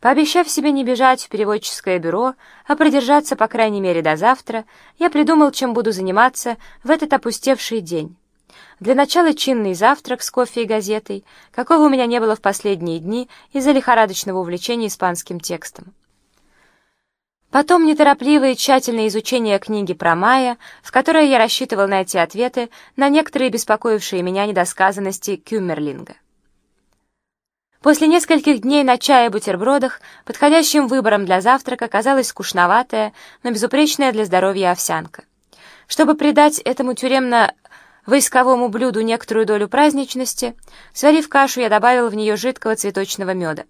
Пообещав себе не бежать в переводческое бюро, а продержаться, по крайней мере, до завтра, я придумал, чем буду заниматься в этот опустевший день. Для начала чинный завтрак с кофе и газетой, какого у меня не было в последние дни из-за лихорадочного увлечения испанским текстом. Потом неторопливое и тщательное изучение книги про Майя, в которой я рассчитывал найти ответы на некоторые беспокоившие меня недосказанности Кюмерлинга. После нескольких дней на чае и бутербродах подходящим выбором для завтрака казалась скучноватая, но безупречная для здоровья овсянка. Чтобы придать этому тюремно-войсковому блюду некоторую долю праздничности, сварив кашу, я добавил в нее жидкого цветочного меда.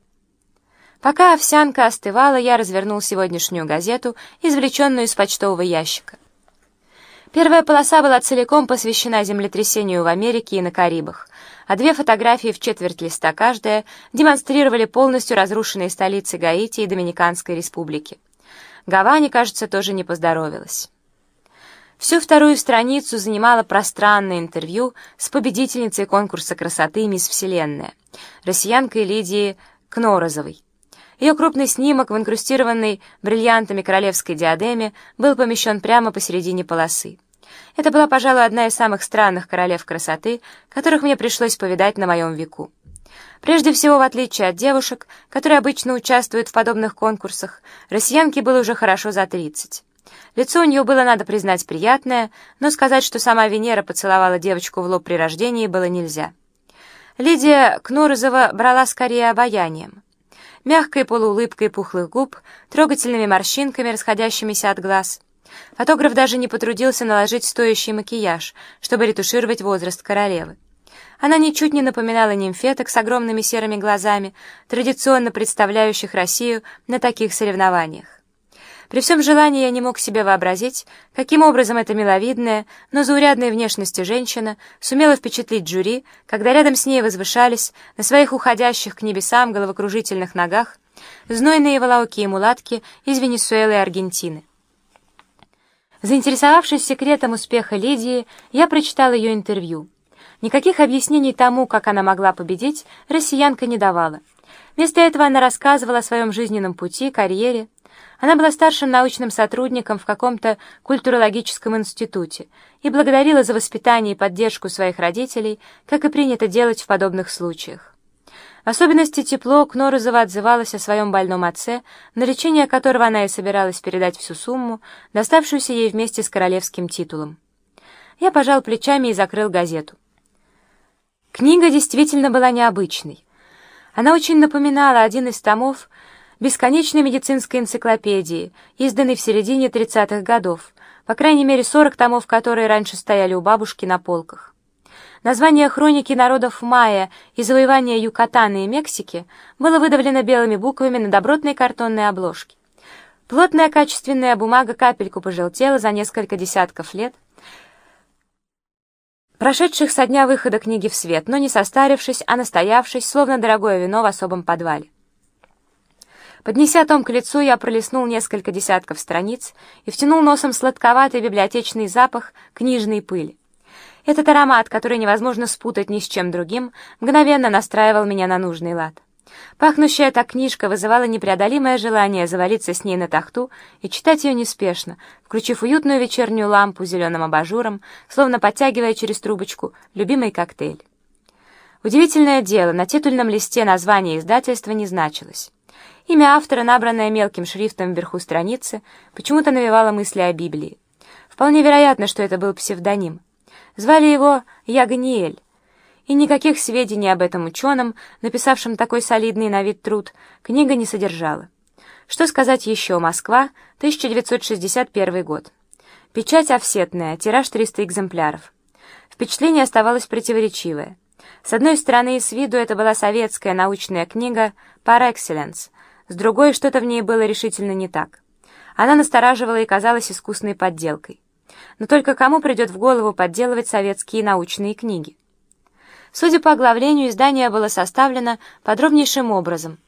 Пока овсянка остывала, я развернул сегодняшнюю газету, извлеченную из почтового ящика. Первая полоса была целиком посвящена землетрясению в Америке и на Карибах, а две фотографии в четверть листа каждая демонстрировали полностью разрушенные столицы Гаити и Доминиканской республики. Гаване, кажется, тоже не поздоровилась. Всю вторую страницу занимало пространное интервью с победительницей конкурса красоты «Мисс Вселенная», россиянкой Лидией Кнорозовой. Ее крупный снимок в инкрустированной бриллиантами королевской диадеме был помещен прямо посередине полосы. Это была, пожалуй, одна из самых странных королев красоты, которых мне пришлось повидать на моем веку. Прежде всего, в отличие от девушек, которые обычно участвуют в подобных конкурсах, россиянке было уже хорошо за 30. Лицо у нее было, надо признать, приятное, но сказать, что сама Венера поцеловала девочку в лоб при рождении, было нельзя. Лидия Кнурзова брала скорее обаянием мягкой полуулыбкой пухлых губ, трогательными морщинками, расходящимися от глаз. Фотограф даже не потрудился наложить стоящий макияж, чтобы ретушировать возраст королевы. Она ничуть не напоминала нимфеток с огромными серыми глазами, традиционно представляющих Россию на таких соревнованиях. При всем желании я не мог себе вообразить, каким образом эта миловидная, но заурядной внешности женщина сумела впечатлить жюри, когда рядом с ней возвышались на своих уходящих к небесам головокружительных ногах знойные волоки и мулатки из Венесуэлы и Аргентины. Заинтересовавшись секретом успеха Лидии, я прочитал ее интервью. Никаких объяснений тому, как она могла победить, россиянка не давала. Вместо этого она рассказывала о своем жизненном пути, карьере, она была старшим научным сотрудником в каком-то культурологическом институте и благодарила за воспитание и поддержку своих родителей, как и принято делать в подобных случаях. Особенности тепло Кнорозова отзывалась о своем больном отце, на лечение которого она и собиралась передать всю сумму, доставшуюся ей вместе с королевским титулом. Я пожал плечами и закрыл газету. Книга действительно была необычной. Она очень напоминала один из томов бесконечной медицинской энциклопедии, изданной в середине 30-х годов, по крайней мере 40 томов, которые раньше стояли у бабушки на полках. Название хроники народов майя и завоевания Юкатана и Мексики было выдавлено белыми буквами на добротной картонной обложке. Плотная качественная бумага капельку пожелтела за несколько десятков лет, прошедших со дня выхода книги в свет, но не состарившись, а настоявшись, словно дорогое вино в особом подвале. Поднеся том к лицу, я пролистнул несколько десятков страниц и втянул носом сладковатый библиотечный запах книжной пыли. Этот аромат, который невозможно спутать ни с чем другим, мгновенно настраивал меня на нужный лад. Пахнущая эта книжка вызывала непреодолимое желание завалиться с ней на тахту и читать ее неспешно, включив уютную вечернюю лампу зеленым абажуром, словно подтягивая через трубочку любимый коктейль. Удивительное дело, на титульном листе название издательства не значилось. Имя автора, набранное мелким шрифтом вверху страницы, почему-то навевало мысли о Библии. Вполне вероятно, что это был псевдоним. Звали его Яганиэль. И никаких сведений об этом ученом, написавшем такой солидный на вид труд, книга не содержала. Что сказать еще? Москва, 1961 год. Печать офсетная, тираж 300 экземпляров. Впечатление оставалось противоречивое. С одной стороны, с виду это была советская научная книга «Par excellence», с другой, что-то в ней было решительно не так. Она настораживала и казалась искусной подделкой. Но только кому придет в голову подделывать советские научные книги? Судя по оглавлению, издание было составлено подробнейшим образом.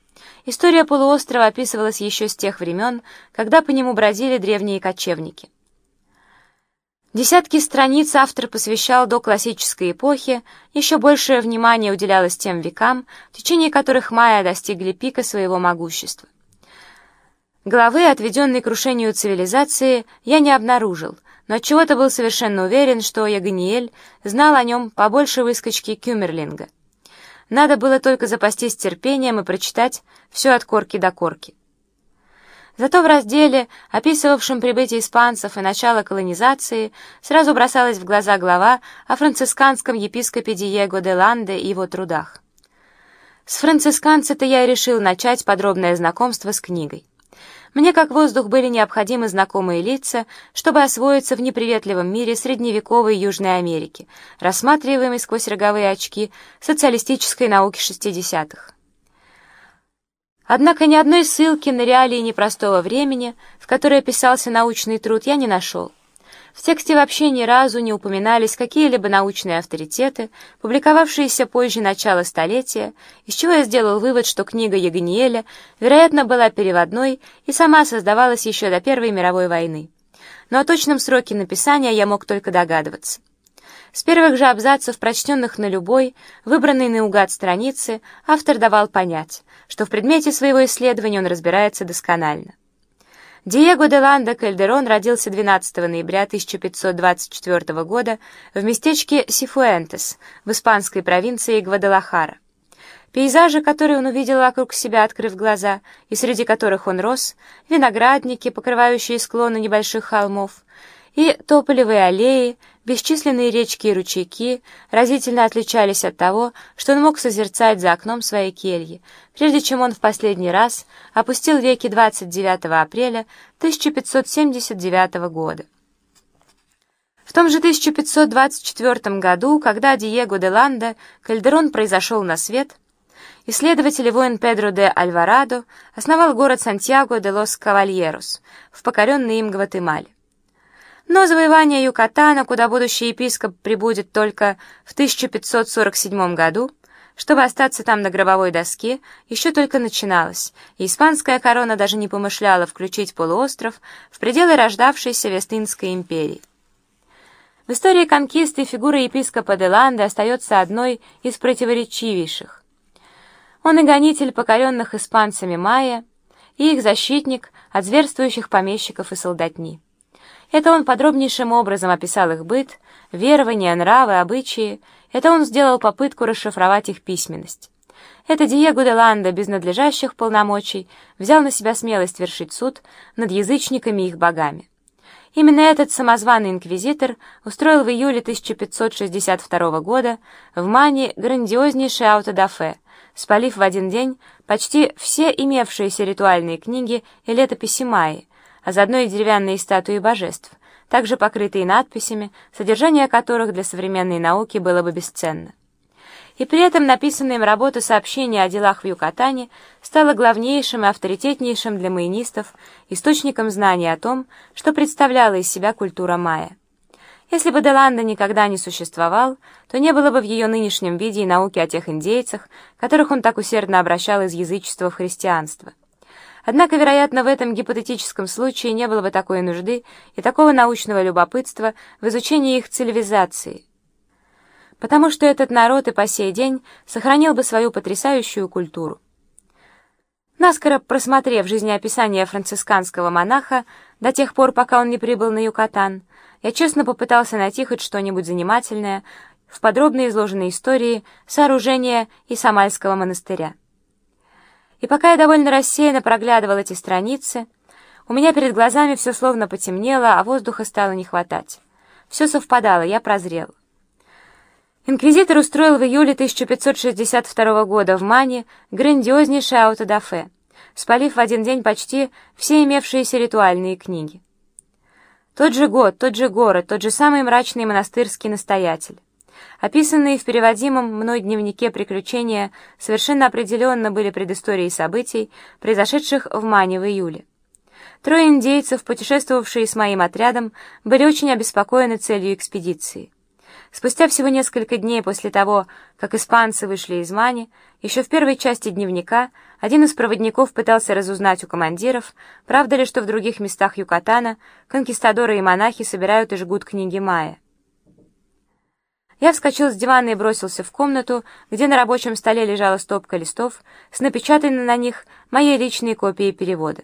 История полуострова описывалась еще с тех времен, когда по нему бродили древние кочевники. Десятки страниц автор посвящал до классической эпохи, еще большее внимание уделялось тем векам, в течение которых майя достигли пика своего могущества. Главы, отведенной крушению цивилизации, я не обнаружил, но чего-то был совершенно уверен, что Ягониэль знал о нем побольше выскочки Кюмерлинга. Надо было только запастись терпением и прочитать все от корки до корки. Зато в разделе, описывавшем прибытие испанцев и начало колонизации, сразу бросалась в глаза глава о францисканском епископе Диего де Ланде и его трудах. С францисканца-то я и решил начать подробное знакомство с книгой. Мне как воздух были необходимы знакомые лица, чтобы освоиться в неприветливом мире средневековой Южной Америки, рассматриваемой сквозь роговые очки социалистической науки 60-х. Однако ни одной ссылки на реалии непростого времени, в которой писался научный труд, я не нашел. В тексте вообще ни разу не упоминались какие-либо научные авторитеты, публиковавшиеся позже начала столетия, из чего я сделал вывод, что книга Ягониэля, вероятно, была переводной и сама создавалась еще до Первой мировой войны. Но о точном сроке написания я мог только догадываться. С первых же абзацев, прочтенных на любой, выбранной наугад странице, автор давал понять, что в предмете своего исследования он разбирается досконально. Диего де Ланда Кальдерон родился 12 ноября 1524 года в местечке Сифуэнтес в испанской провинции Гвадалахара. Пейзажи, которые он увидел вокруг себя, открыв глаза, и среди которых он рос, виноградники, покрывающие склоны небольших холмов, и тополевые аллеи, бесчисленные речки и ручейки разительно отличались от того, что он мог созерцать за окном своей кельи, прежде чем он в последний раз опустил веки 29 апреля 1579 года. В том же 1524 году, когда Диего де Ланда Кальдерон произошел на свет, исследователь и воин Педро де Альварадо основал город Сантьяго де лос Кавальерос в покоренной им Гватемале. Но завоевание Юкатана, куда будущий епископ прибудет только в 1547 году, чтобы остаться там на гробовой доске, еще только начиналось, и испанская корона даже не помышляла включить полуостров в пределы рождавшейся Вестинской империи. В истории конкисты фигура епископа Деланде остается одной из противоречивейших. Он и гонитель покоренных испанцами майя, и их защитник от зверствующих помещиков и солдатни. Это он подробнейшим образом описал их быт, верования, нравы, обычаи. Это он сделал попытку расшифровать их письменность. Это Диего де Ланда без надлежащих полномочий взял на себя смелость вершить суд над язычниками и их богами. Именно этот самозваный инквизитор устроил в июле 1562 года в Мане грандиознейшее аутодафе, спалив в один день почти все имевшиеся ритуальные книги и летописи Майи, а заодно и деревянные статуи божеств, также покрытые надписями, содержание которых для современной науки было бы бесценно. И при этом написанная им работа сообщения о делах в Юкатане стала главнейшим и авторитетнейшим для майонистов источником знаний о том, что представляла из себя культура майя. Если бы Деланда никогда не существовал, то не было бы в ее нынешнем виде и науки о тех индейцах, которых он так усердно обращал из язычества в христианство. Однако, вероятно, в этом гипотетическом случае не было бы такой нужды и такого научного любопытства в изучении их цивилизации, потому что этот народ и по сей день сохранил бы свою потрясающую культуру. Наскоро просмотрев жизнеописание францисканского монаха до тех пор, пока он не прибыл на Юкатан, я честно попытался найти хоть что-нибудь занимательное в подробно изложенной истории сооружения Исамальского монастыря. И пока я довольно рассеянно проглядывал эти страницы, у меня перед глазами все словно потемнело, а воздуха стало не хватать. Все совпадало, я прозрел. Инквизитор устроил в июле 1562 года в Мане грандиознейшее аутодафе, спалив в один день почти все имевшиеся ритуальные книги. Тот же год, тот же город, тот же самый мрачный монастырский настоятель. Описанные в переводимом мной дневнике приключения совершенно определенно были предысторией событий, произошедших в Мане в июле. Трое индейцев, путешествовавшие с моим отрядом, были очень обеспокоены целью экспедиции. Спустя всего несколько дней после того, как испанцы вышли из Мани, еще в первой части дневника один из проводников пытался разузнать у командиров, правда ли, что в других местах Юкатана конкистадоры и монахи собирают и жгут книги Майя. Я вскочил с дивана и бросился в комнату, где на рабочем столе лежала стопка листов с напечатанной на них моей личной копией перевода.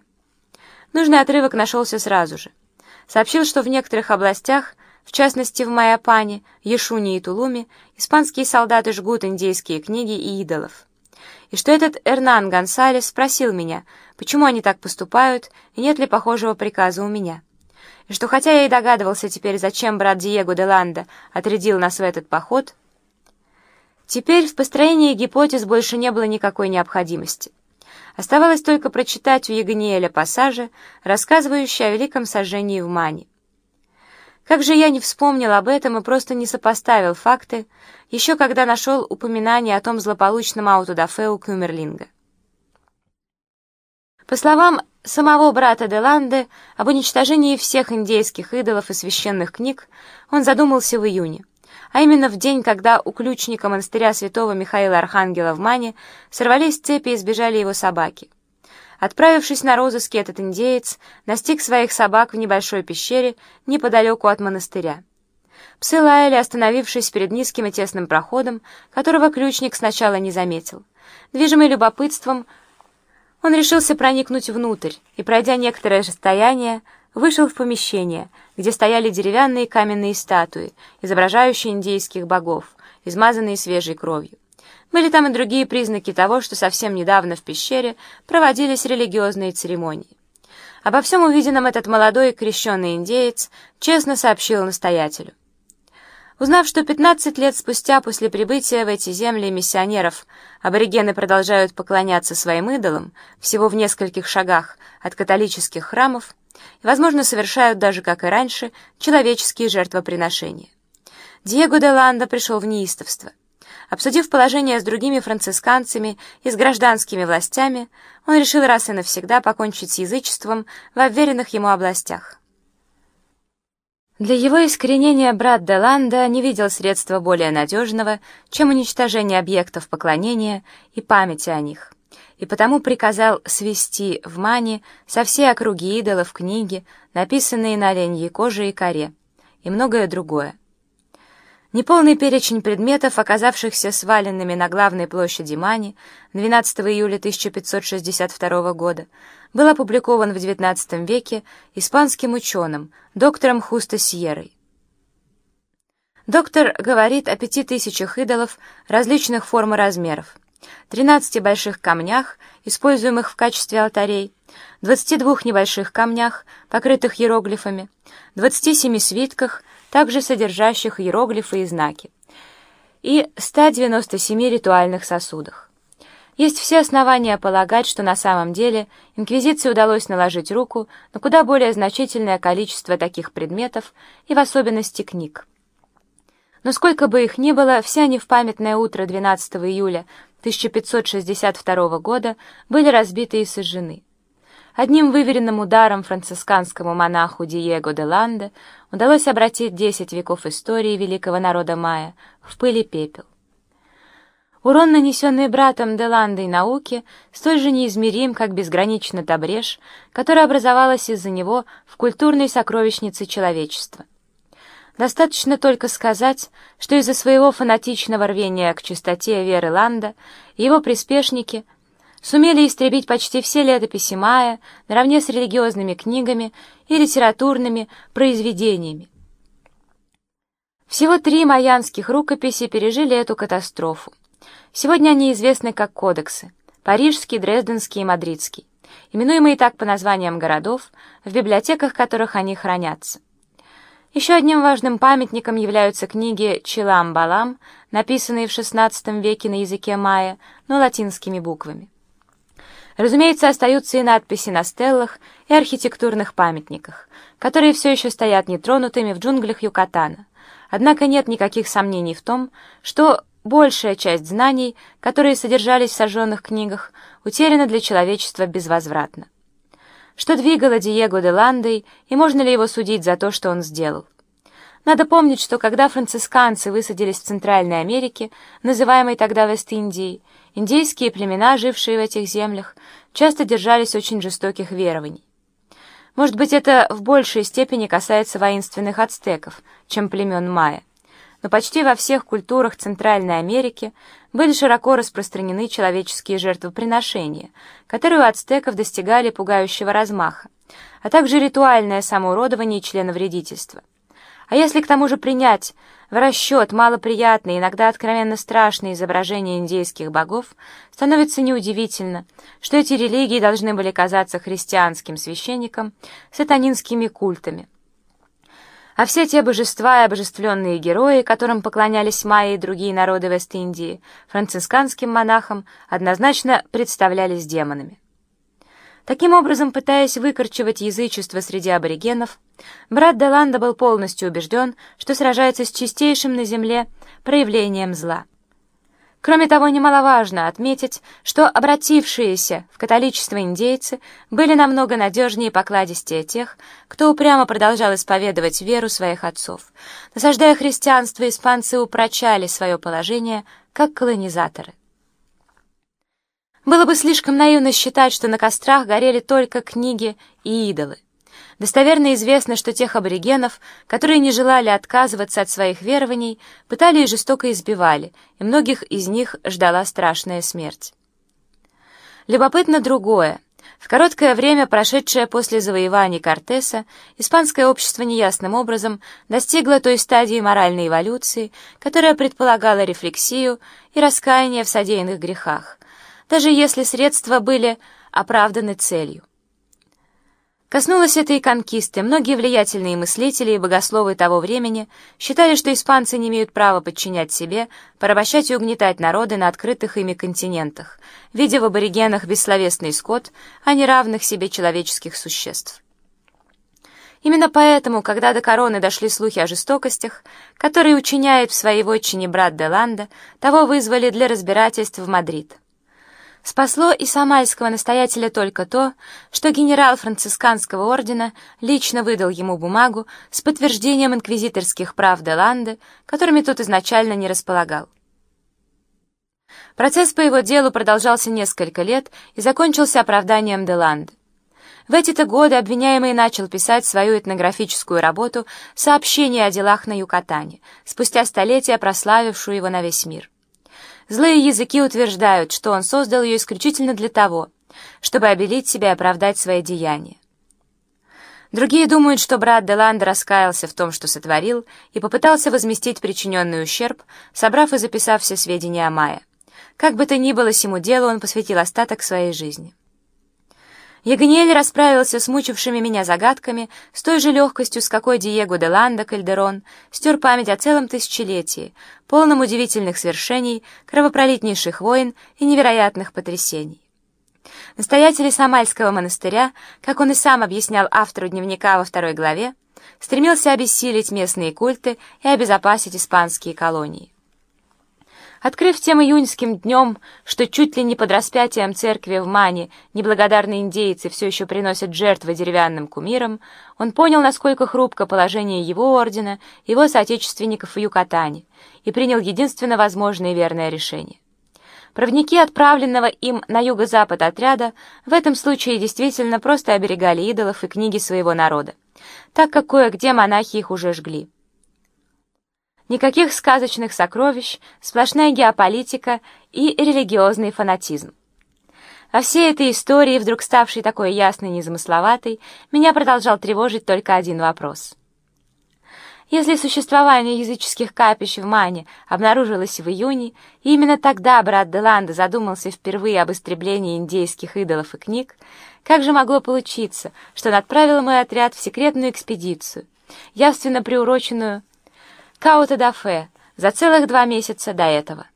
Нужный отрывок нашелся сразу же. Сообщил, что в некоторых областях в частности, в Майапане, Ешуне и Тулуме испанские солдаты жгут индейские книги и идолов. И что этот Эрнан Гонсалес спросил меня, почему они так поступают и нет ли похожего приказа у меня. И что хотя я и догадывался теперь, зачем брат Диего де Ланда отрядил нас в этот поход, теперь в построении гипотез больше не было никакой необходимости. Оставалось только прочитать у Ягниеля пассажи, рассказывающие о великом сожжении в Мане. Как же я не вспомнил об этом и просто не сопоставил факты, еще когда нашел упоминание о том злополучном аутодафе у Кюмерлинга. По словам самого брата Деланде, об уничтожении всех индейских идолов и священных книг он задумался в июне, а именно в день, когда у ключника монастыря святого Михаила Архангела в Мане сорвались цепи и сбежали его собаки. Отправившись на розыски, этот индеец настиг своих собак в небольшой пещере неподалеку от монастыря. Псы лаяли, остановившись перед низким и тесным проходом, которого ключник сначала не заметил. Движимый любопытством, он решился проникнуть внутрь и, пройдя некоторое расстояние, вышел в помещение, где стояли деревянные каменные статуи, изображающие индейских богов, измазанные свежей кровью. Были там и другие признаки того, что совсем недавно в пещере проводились религиозные церемонии. Обо всем увиденном этот молодой крещенный индеец честно сообщил настоятелю. Узнав, что 15 лет спустя после прибытия в эти земли миссионеров аборигены продолжают поклоняться своим идолам всего в нескольких шагах от католических храмов и, возможно, совершают даже, как и раньше, человеческие жертвоприношения. Диего де Ландо пришел в неистовство. Обсудив положение с другими францисканцами и с гражданскими властями, он решил раз и навсегда покончить с язычеством в обверенных ему областях. Для его искоренения брат Деланда не видел средства более надежного, чем уничтожение объектов поклонения и памяти о них, и потому приказал свести в мане со всей округи идолов книги, написанные на оленьей коже и коре, и многое другое. Неполный перечень предметов, оказавшихся сваленными на главной площади Мани 12 июля 1562 года, был опубликован в XIX веке испанским ученым, доктором Хусто Сьеррой. Доктор говорит о пяти тысячах идолов различных форм и размеров, 13 больших камнях, используемых в качестве алтарей, 22 небольших камнях, покрытых иероглифами, 27 свитках, также содержащих иероглифы и знаки, и 197 ритуальных сосудах. Есть все основания полагать, что на самом деле инквизиции удалось наложить руку на куда более значительное количество таких предметов и в особенности книг. Но сколько бы их ни было, все они в памятное утро 12 июля 1562 года были разбиты и сожжены. Одним выверенным ударом францисканскому монаху Диего де Ланде удалось обратить десять веков истории великого народа майя в пыль и пепел. Урон, нанесенный братом де Ландой науке, столь же неизмерим, как безгранична та брешь, которая образовалась из-за него в культурной сокровищнице человечества. Достаточно только сказать, что из-за своего фанатичного рвения к чистоте веры Ланда его приспешники — сумели истребить почти все летописи Майя наравне с религиозными книгами и литературными произведениями. Всего три майянских рукописи пережили эту катастрофу. Сегодня они известны как кодексы — парижский, дрезденский и мадридский, именуемые так по названиям городов, в библиотеках которых они хранятся. Еще одним важным памятником являются книги «Чилам-Балам», написанные в XVI веке на языке майя, но латинскими буквами. Разумеется, остаются и надписи на стеллах и архитектурных памятниках, которые все еще стоят нетронутыми в джунглях Юкатана. Однако нет никаких сомнений в том, что большая часть знаний, которые содержались в сожженных книгах, утеряна для человечества безвозвратно. Что двигало Диего де Ландой, и можно ли его судить за то, что он сделал? Надо помнить, что когда францисканцы высадились в Центральной Америке, называемой тогда Вест-Индией, индейские племена, жившие в этих землях, часто держались очень жестоких верований. Может быть, это в большей степени касается воинственных ацтеков, чем племен майя, но почти во всех культурах Центральной Америки были широко распространены человеческие жертвоприношения, которые у ацтеков достигали пугающего размаха, а также ритуальное самоуродование и членовредительство. А если к тому же принять в расчет малоприятные, иногда откровенно страшные изображения индейских богов, становится неудивительно, что эти религии должны были казаться христианским священникам сатанинскими культами. А все те божества и обожествленные герои, которым поклонялись майя и другие народы Вест-Индии, францисканским монахам однозначно представлялись демонами. Таким образом, пытаясь выкорчевать язычество среди аборигенов, брат Деланда был полностью убежден, что сражается с чистейшим на земле проявлением зла. Кроме того, немаловажно отметить, что обратившиеся в католичество индейцы были намного надежнее и покладистее тех, кто упрямо продолжал исповедовать веру своих отцов. Насаждая христианство, испанцы упрочали свое положение как колонизаторы. Было бы слишком наивно считать, что на кострах горели только книги и идолы. Достоверно известно, что тех аборигенов, которые не желали отказываться от своих верований, пытали и жестоко избивали, и многих из них ждала страшная смерть. Любопытно другое. В короткое время, прошедшее после завоеваний Кортеса, испанское общество неясным образом достигло той стадии моральной эволюции, которая предполагала рефлексию и раскаяние в содеянных грехах, даже если средства были оправданы целью. Коснулась этой конкисты, многие влиятельные мыслители и богословы того времени считали, что испанцы не имеют права подчинять себе, порабощать и угнетать народы на открытых ими континентах, видя в аборигенах бессловесный скот, а не равных себе человеческих существ. Именно поэтому, когда до короны дошли слухи о жестокостях, которые учиняет в своей вотчине брат Деланда, того вызвали для разбирательств в Мадрид. Спасло и самайского настоятеля только то, что генерал францисканского ордена лично выдал ему бумагу с подтверждением инквизиторских прав Деланде, которыми тот изначально не располагал. Процесс по его делу продолжался несколько лет и закончился оправданием Деланде. В эти-то годы обвиняемый начал писать свою этнографическую работу «Сообщение о делах на Юкатане», спустя столетия прославившую его на весь мир. Злые языки утверждают, что он создал ее исключительно для того, чтобы обелить себя и оправдать свои деяния. Другие думают, что брат Деланд раскаялся в том, что сотворил, и попытался возместить причиненный ущерб, собрав и записав все сведения о Майе. Как бы то ни было сему делу, он посвятил остаток своей жизни. Ягниель расправился с мучившими меня загадками с той же легкостью, с какой Диего де Ланда Кальдерон стер память о целом тысячелетии, полном удивительных свершений, кровопролитнейших войн и невероятных потрясений. Настоятель Самальского монастыря, как он и сам объяснял автору дневника во второй главе, стремился обессилить местные культы и обезопасить испанские колонии. Открыв тем июньским днем, что чуть ли не под распятием церкви в Мане неблагодарные индейцы все еще приносят жертвы деревянным кумирам, он понял, насколько хрупко положение его ордена, его соотечественников в Юкатане, и принял единственно возможное и верное решение. Проводники отправленного им на юго-запад отряда в этом случае действительно просто оберегали идолов и книги своего народа, так как кое-где монахи их уже жгли. Никаких сказочных сокровищ, сплошная геополитика и религиозный фанатизм. Во всей этой истории, вдруг ставшей такой ясной и незамысловатой, меня продолжал тревожить только один вопрос. Если существование языческих капищ в Мане обнаружилось в июне, и именно тогда брат Деланда задумался впервые об истреблении индейских идолов и книг, как же могло получиться, что он отправил мой отряд в секретную экспедицию, явственно приуроченную Каута-да-Фе за целых два месяца до этого.